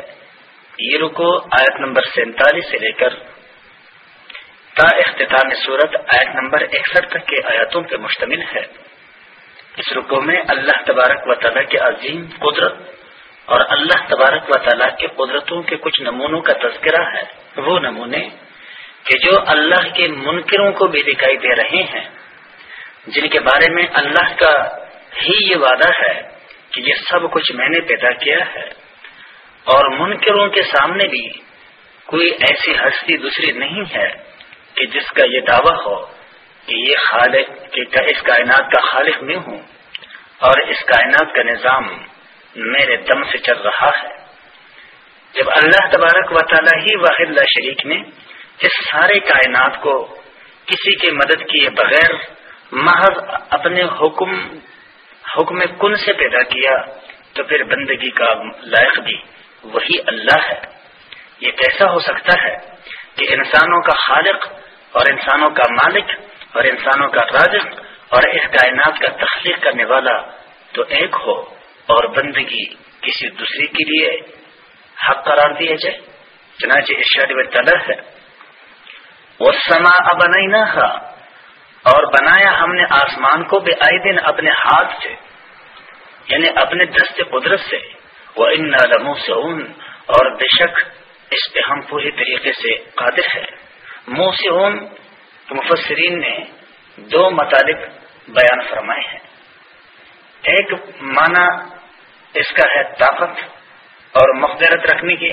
یہ رکو آیت نمبر سینتالیس سے لے کر تا اختتام صورت آیت نمبر اکسٹھ تک کے آیاتوں پہ مشتمل ہے۔ اس رکو میں اللہ تبارک و تعالیٰ کے عظیم قدرت اور اللہ تبارک و تعالیٰ کے قدرتوں کے کچھ نمونوں کا تذکرہ ہے۔ وہ نمونے کہ جو اللہ کے منکروں کو بھی دکھائی دے رہے ہیں، جن کے بارے میں اللہ کا ہی یہ وعدہ ہے کہ یہ سب کچھ میں نے پیدا کیا ہے۔ اور منکروں کے سامنے بھی کوئی ایسی ہستی دوسری نہیں ہے کہ جس کا یہ دعویٰ ہو کہ یہ خالق، کہ اس کائنات کا خالق میں ہوں اور اس کائنات کا نظام میرے دم سے چل رہا ہے۔ جب اللہ تبارک و تعالیٰ ہی واحد اللہ شریک نے اس سارے کائنات کو کسی کی مدد کیے بغیر محض اپنے حکم حکم کن سے پیدا کیا، تو پھر بندگی کا لائق بھی وہی اللہ ہے۔ یہ کیسا ہو سکتا ہے کہ انسانوں کا خالق اور انسانوں کا مالک اور انسانوں کا رازق اور اس کائنات کا تخلیق کرنے والا تو ایک ہو؟ اور بندگی کسی دوسری کے لیے حق قرار دیا جائے، چنانچہ ارشاد طلب ہے۔ وہ سما اب اور بنایا ہم نے آسمان کو بے آئے دن اپنے ہاتھ سے یعنی اپنے دست قدرت سے۔ وہ ان نالموں سے اون اور بے شک اس پہ ہم پوری طریقے سے قادر ہے منہ سے اون مفسرین نے دو مطالب بیان فرمائے ہیں۔ ایک معنی اس کا ہے طاقت اور مقدرت رکھنے کی۔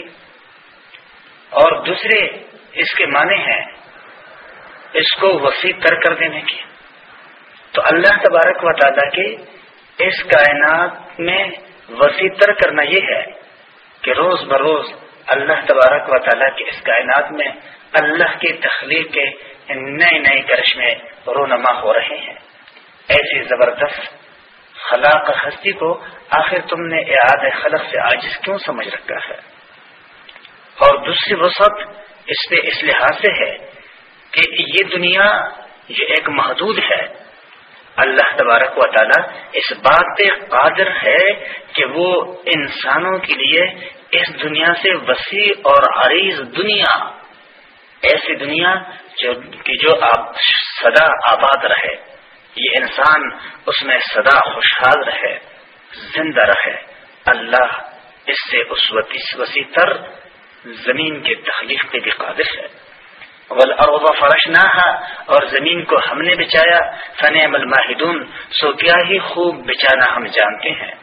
اور دوسرے اس کے معنی ہیں اس کو وسیع تر کر دینے کی۔ تو اللہ تبارک و تعالیٰ کے اس کائنات میں وسیع تر کرنا یہ ہے کہ روز بروز اللہ تبارک و تعالیٰ کے اس کائنات میں اللہ کی تخلیق کے نئے نئے کرشمے رونما ہو رہے ہیں۔ ایسی زبردست خلاق ہستی کو آخر تم نے اعاد خلق سے عاجز کیوں سمجھ رکھا ہے؟ اور دوسری وسعت اس پہ اس لحاظ سے ہے کہ یہ دنیا یہ ایک محدود ہے۔ اللہ تبارک و تعالی اس بات پہ قادر ہے کہ وہ انسانوں کے لیے اس دنیا سے وسیع اور عریض دنیا، ایسی دنیا جو کہ جو آپ سدا آباد رہے۔ یہ انسان اس میں سدا خوشحال رہے۔ زندہ رہے۔ اللہ اس سے اس وسیع تر زمین کے تخلیق پہ بھی قادر ہے۔ والارض فرشناها اور زمین کو ہم نے بچایا۔ فنعم الماہدون، سو کیا ہی خوب بچانا ہم جانتے ہیں۔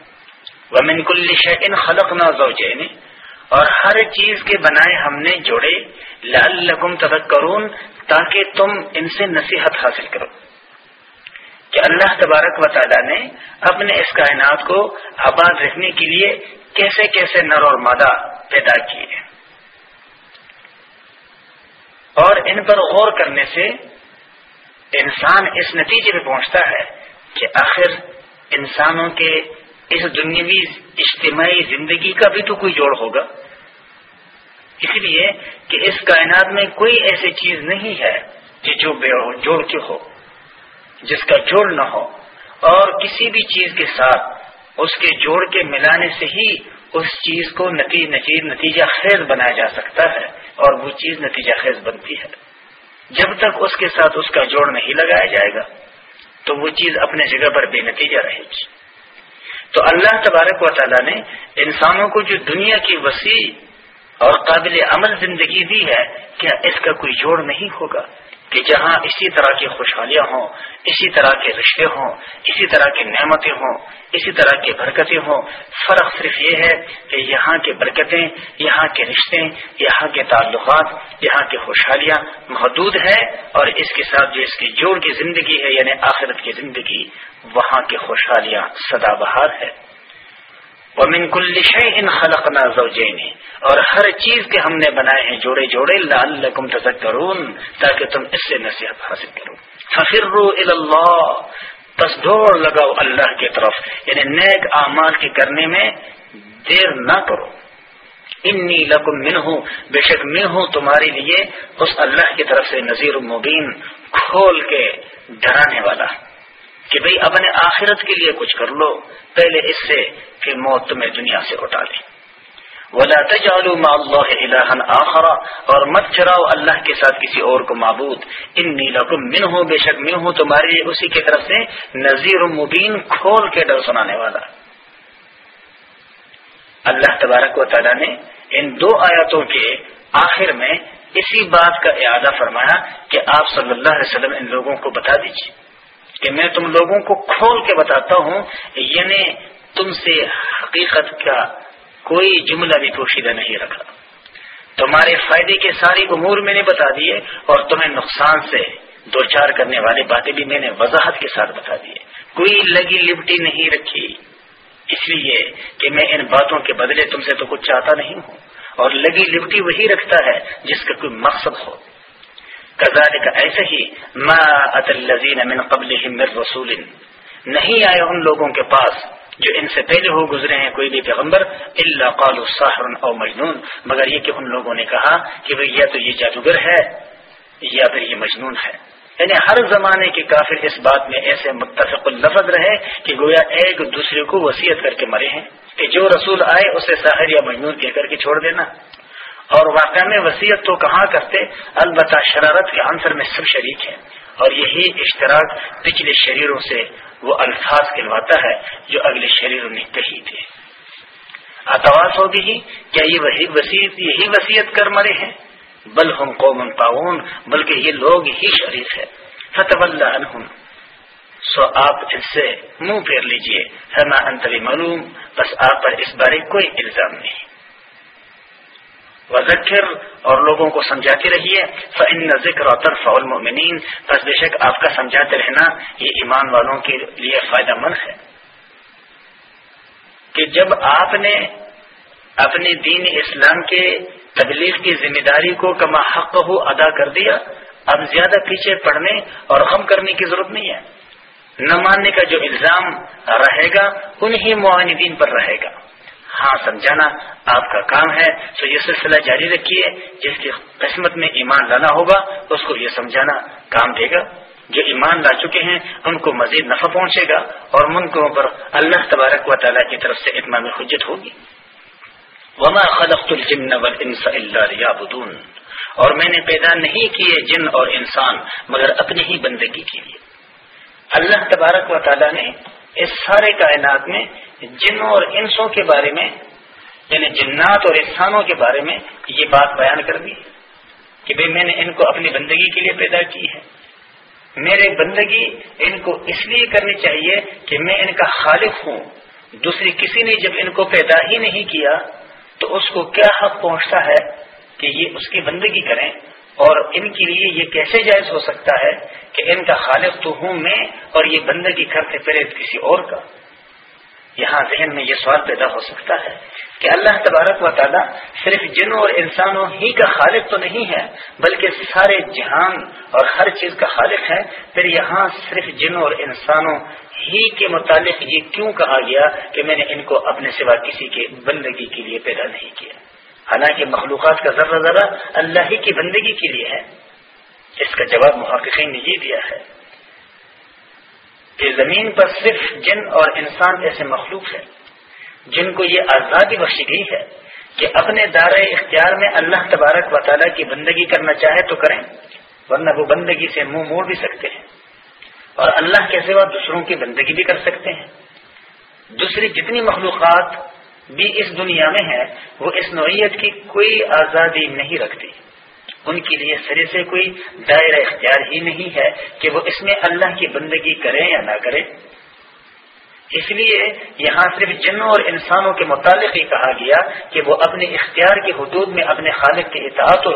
ومن کل شیء خلقنا زوجین، اور ہر چیز کے بنائے ہم نے جوڑے۔ لعلکم تذکرون، تاکہ تم ان سے نصیحت حاصل کرو۔ کہ اللہ تبارک و تعالی نے اپنے اس کائنات کو آباد رکھنے کے لیے کیسے کیسے نر اور مادہ پیدا کیے اور ان پر غور کرنے سے انسان اس نتیجے پہ پہنچتا ہے کہ آخر انسانوں کے اس دنیاوی اجتماعی زندگی کا بھی تو کوئی جوڑ ہوگا۔ اس لیے کہ اس کائنات میں کوئی ایسی چیز نہیں ہے کہ جو جوڑ کے ہو۔ جس کا جوڑ نہ ہو، اور کسی بھی چیز کے ساتھ اس کے جوڑ کے ملانے سے ہی اس چیز کو نتیجہ خیز بنایا جا سکتا ہے، اور وہ چیز نتیجہ خیز بنتی ہے۔ جب تک اس کے ساتھ اس کا جوڑ نہیں لگایا جائے گا، تو وہ چیز اپنے جگہ پر بے نتیجہ رہے گی۔ تو اللہ تبارک و تعالیٰ نے انسانوں کو جو دنیا کی وسیع اور قابل عمل زندگی دی ہے، کیا اس کا کوئی جوڑ نہیں ہوگا؟ کہ جہاں اسی طرح کی خوشحالیاں ہوں، اسی طرح کے رشتے ہوں، اسی طرح کی نعمتیں ہوں، اسی طرح کی برکتیں ہوں، فرق صرف یہ ہے کہ یہاں کی برکتیں، یہاں کے رشتے، یہاں کے تعلقات، یہاں کی خوشحالیاں محدود ہے اور اس کے ساتھ جو اس کی جوڑ کی زندگی ہے یعنی آخرت کی زندگی، وہاں کی خوشحالیاں سدا بہار ہے وہ منکل ان خلق نہ اور ہر چیز کے ہم نے بنائے ہیں جوڑے جوڑے لال تذکرون، تاکہ تم اس سے نصیحت حاصل کرو۔ ففر اللہ بس دوڑ لگاؤ اللہ کی طرف۔ یعنی نیک اعمال کے کرنے میں دیر نہ کرو۔ انی لکم من ہوں بے شک میں ہوں تمہارے لیے اس اللہ کی طرف سے نذیر مبین، کھول کے ڈرانے والا۔ کہ بھئی اپنے آخرت کے لیے کچھ کر لو، پہلے اس سے کہ موت تمہیں دنیا سے اٹھا لے۔ ولا تجعلوا مع الله الها اخر اور مت چراؤ اللہ کے ساتھ کسی اور کو معبود۔ انی لکم منه، بے شک میں ہوں تمہارے لیے اسی کی طرف سے نذیر مبین کھول کے ڈر سنانے والا۔ اللہ تبارک و تعالی نے ان دو آیاتوں کے آخر میں اسی بات کا اعادہ فرمایا کہ آپ صلی اللہ علیہ وسلم ان لوگوں کو بتا دیجیے کہ میں تم لوگوں کو کھول کے بتاتا ہوں یعنی تم سے حقیقت کا کوئی جملہ بھی پوشیدہ نہیں رکھا۔ تمہارے فائدے کے ساری امور میں نے بتا دیے اور تمہیں نقصان سے دو چار کرنے والی باتیں بھی میں نے وضاحت کے ساتھ بتا دیے۔ کوئی لگی لپٹی نہیں رکھی۔ اس لیے کہ میں ان باتوں کے بدلے تم سے تو کچھ چاہتا نہیں ہوں۔ اور لگی لپٹی وہی رکھتا ہے جس کا کوئی مقصد ہو۔ کزال ایسے ہی من قبل رسول. نہیں آئے ان لوگوں کے پاس جو ان سے پہلے ہو گزرے ہیں، کوئی بھی پیغمبر اللہ قال ساحر او مجنون. مگر یہ کہ ان لوگوں نے کہا کہ بھئی یا تو یہ جادوگر ہے، یا پھر یہ مجنون ہے۔ یعنی ہر زمانے کے کافر اس بات میں ایسے متفق اللفظ رہے کہ گویا ایک دوسرے کو وسیعت کر کے مرے ہیں کہ جو رسول آئے، اسے ساحر یا مجنون کہہ کر کے چھوڑ دینا۔ اور واقع میں وسیعت تو کہاں کرتے؟ البتہ شرارت کے عنصر میں سب شریک ہیں۔ اور یہی اشتراک پچھلے شریروں سے وہ الفاظ کہلواتا ہے جو اگلے شریروں نے کہی تھے اتواس ہوگی کیا یہ وہی وسیعت یہی وسیعت کر مرے ہیں؟ بل ہم قوم تعاون بلکہ یہ لوگ ہی شریف ہے فتح اللہ سو آپ اس سے منہ پھیر لیجیے۔ ہما انتری معلوم بس آپ پر اس بارے کوئی الزام نہیں۔ وزکر اور لوگوں کو سمجھاتے رہیے فن ذکر اور طرف المؤمنین بس بے شک آپ کا سمجھاتے رہنا یہ ایمان والوں کے لیے فائدہ مند ہے۔ کہ جب آپ نے اپنے دین اسلام کے تبلیغ کی ذمہ داری کو کما حق ہو ادا کر دیا، اب زیادہ پیچھے پڑھنے اور غم کرنے کی ضرورت نہیں ہے۔ نہ ماننے کا جو الزام رہے گا، انہی معاندین پر رہے گا۔ ہاں سمجھانا آپ کا کام ہے۔ تو یہ سلسلہ جاری رکھیے۔ جس کی قسمت میں ایمان لانا ہوگا، اس کو یہ سمجھانا کام دے گا۔ جو ایمان لا چکے ہیں، ان کو مزید نفع پہنچے گا اور منکوں پر اللہ تبارک و تعالیٰ کی طرف سے اتمام حجت ہوگی۔ وما خلقت الجن والانس الا ليعبدون۔ اور میں نے پیدا نہیں کیے جن اور انسان، مگر اپنی ہی بندگی کے لیے۔ اللہ تبارک و تعالیٰ نے اس سارے کائنات میں جنوں اور انسوں کے بارے میں یعنی جنات اور انسانوں کے بارے میں یہ بات بیان کر دی کہ بھئی میں نے ان کو اپنی بندگی کے لیے پیدا کی ہے۔ میرے بندگی ان کو اس لیے کرنی چاہیے کہ میں ان کا خالق ہوں۔ دوسری، کسی نے جب ان کو پیدا ہی نہیں کیا تو اس کو کیا حق پہنچتا ہے کہ یہ اس کی بندگی کریں؟ اور ان کے لیے یہ کیسے جائز ہو سکتا ہے کہ ان کا خالق تو ہوں میں اور یہ بندگی کرتے پھرے کسی اور کا؟ یہاں ذہن میں یہ سوال پیدا ہو سکتا ہے کہ اللہ تبارک و تعالیٰ صرف جنوں اور انسانوں ہی کا خالق تو نہیں ہے، بلکہ سارے جہان اور ہر چیز کا خالق ہے۔ پھر یہاں صرف جنوں اور انسانوں ہی کے متعلق یہ کیوں کہا گیا کہ میں نے ان کو اپنے سوا کسی کے بندگی کے لیے پیدا نہیں کیا؟ حالانکہ مخلوقات کا ذرہ ذرہ اللہ ہی کی بندگی کے لیے ہے۔ اس کا جواب محققین نے یہ دیا ہے کہ زمین پر صرف جن اور انسان ایسے مخلوق ہے جن کو یہ آزادی بخشی گئی ہے کہ اپنے دائرۂ اختیار میں اللہ تبارک و تعالیٰ کی بندگی کرنا چاہے تو کریں، ورنہ وہ بندگی سے منہ موڑ بھی سکتے ہیں۔ اور اللہ کے سوا دوسروں کی بندگی بھی کر سکتے ہیں۔ دوسری جتنی مخلوقات بھی اس دنیا میں ہے، وہ اس نوعیت کی کوئی آزادی نہیں رکھتی۔ ان کے لیے سرے سے کوئی دائرہ اختیار ہی نہیں ہے کہ وہ اس میں اللہ کی بندگی کریں یا نہ کریں۔ اس لیے یہاں صرف جنوں اور انسانوں کے متعلق ہی کہا گیا کہ وہ اپنے اختیار کے حدود میں اپنے خالق کے اطاعت اور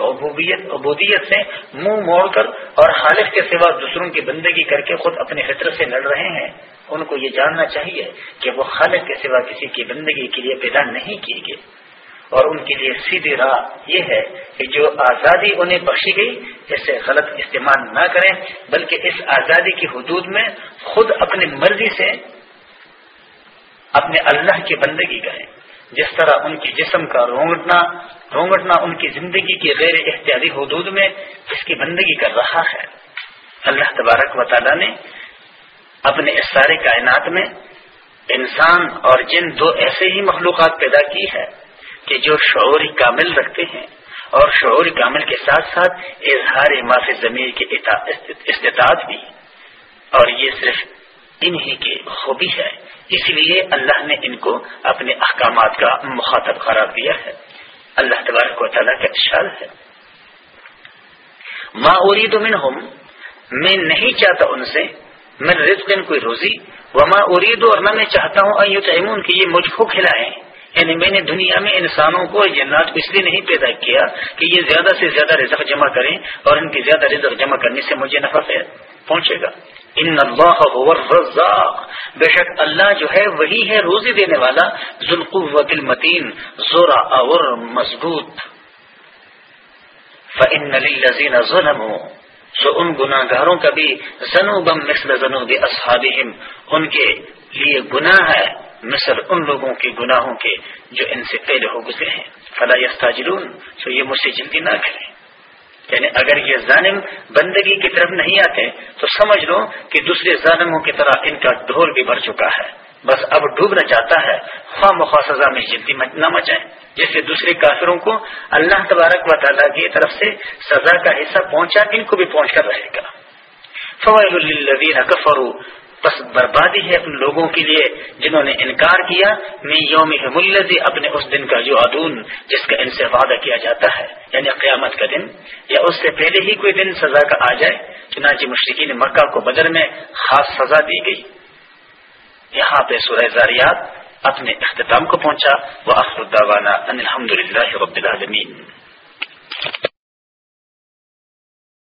عبودیت سے منہ موڑ کر اور خالق کے سوا دوسروں کی بندگی کر کے خود اپنے فطر سے لڑ رہے ہیں۔ ان کو یہ جاننا چاہیے کہ وہ خالق کے سوا کسی کی بندگی کے لیے پیدا نہیں کیے گئے۔ اور ان کے لیے سیدھی راہ یہ ہے کہ جو آزادی انہیں بخشی گئی اسے غلط استعمال نہ کریں، بلکہ اس آزادی کی حدود میں خود اپنی مرضی سے اپنے اللہ کی بندگی کریں جس طرح ان کے جسم کا رونگٹنا رونگٹنا ان کی زندگی کی غیر احتیاطی حدود میں اس کی بندگی کر رہا ہے۔ اللہ تبارک و تعالیٰ نے اپنے اس سارے کائنات میں انسان اور جن دو ایسے ہی مخلوقات پیدا کی ہے کہ جو شعور کامل رکھتے ہیں اور شعور کامل کے ساتھ ساتھ اظہار معاف ضمیر کے استطاعت بھی۔ اور یہ صرف انہی کی خوبی ہے۔ اس لیے اللہ نے ان کو اپنے احکامات کا مخاطب قرار دیا ہے۔ اللہ تبارک و تعالیٰ کا اشار ہے۔ ماں ارید منہم میں نہیں چاہتا ان سے میں رزق کوئی روزی۔ وہ ماں ارید اور نہ میں چاہتا ہوں تعمون کہ یہ مجھ کو کھلائیں۔ یعنی میں نے دنیا میں انسانوں کو جنات کو اس لیے نہیں پیدا کیا کہ یہ زیادہ سے زیادہ رزق جمع کریں اور ان کی زیادہ رزق جمع کرنے سے مجھے نفع پہنچے گا۔ ان اللہ الرزاق. بے شک اللہ جو ہے وہی ہے روزی دینے والا ذوالقوت المتین زورا اور مضبوط. فن للذین ظلموا، سو ان گناہ گاروں کا بھی زنوبم مثل زنوب اصحابہم. ان کے لیے گناہ ہے مثل ان لوگوں کے گناہوں کے جو ان سے پہلے ہو گزرے ہیں. فلا یستاجلون سو یہ مجھ سے جلدی نہ کریں۔ یعنی اگر یہ ظالم بندگی کی طرف نہیں آتے، تو سمجھ لو کہ دوسرے ظالموں کی طرح ان کا ڈھول بھی بھر چکا ہے۔ بس اب ڈوبنا چاہتا ہے، خواہ مخواہ سزا میں جلدی نہ مچائیں۔ جیسے دوسرے کافروں کو اللہ تبارک و تعالیٰ کی طرف سے سزا کا حصہ پہنچا، ان کو بھی پہنچ کر رہے گا۔ فوائد الدین کفرو بس بربادی ہے ان لوگوں کے لیے جنہوں نے انکار کیا میں یوم ملزی اپنے اس دن کا جو ادون جس کا ان سے وعدہ کیا جاتا ہے یعنی قیامت کا دن، یا اس سے پہلے ہی کوئی دن سزا کا آ جائے، چنانچہ مشرقین مکہ کو بدر میں خاص سزا دی گئی۔ یہاں پہ سورہ زاریات اپنے اختتام کو پہنچا وہ الحمد للہ رب العالمین